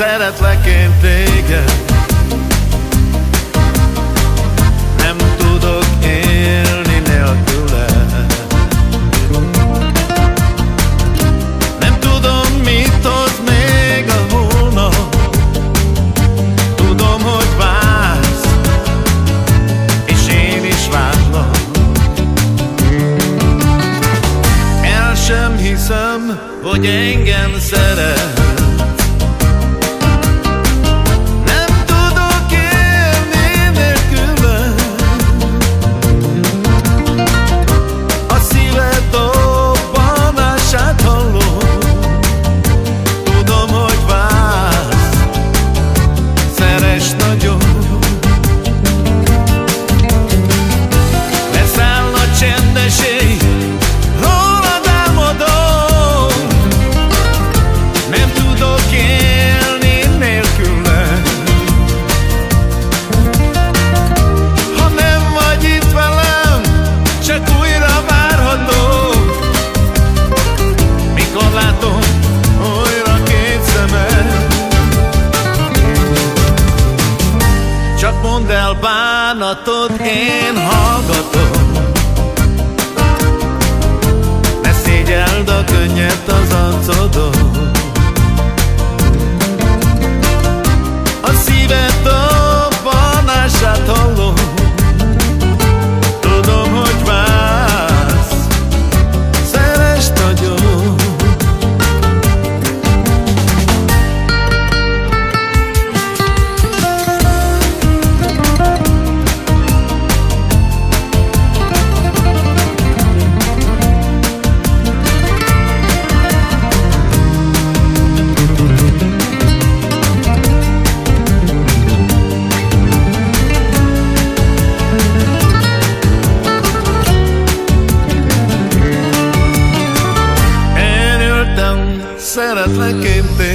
szeretlek én téged. Nem tudok élni nélküle. Nem tudom, mit hoz még a holnap Tudom, hogy vársz És én is várlak. El sem hiszem, hogy engem szeret mondd el bánatod, én hallgatom. Ne szégyeld a könnyet az arcodon szeretlek én téged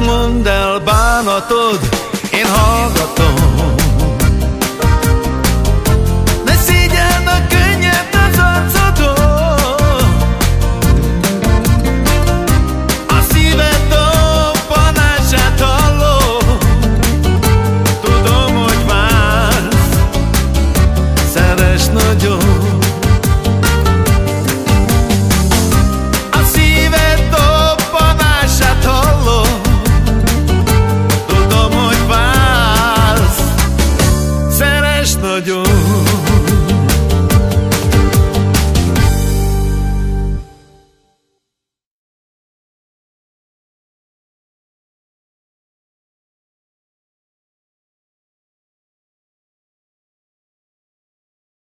mondd el bánatod, én hallgatom. Ne szígyeld a az arcodon. A szíved dobbanását hallom. Tudom, hogy vársz. Szeres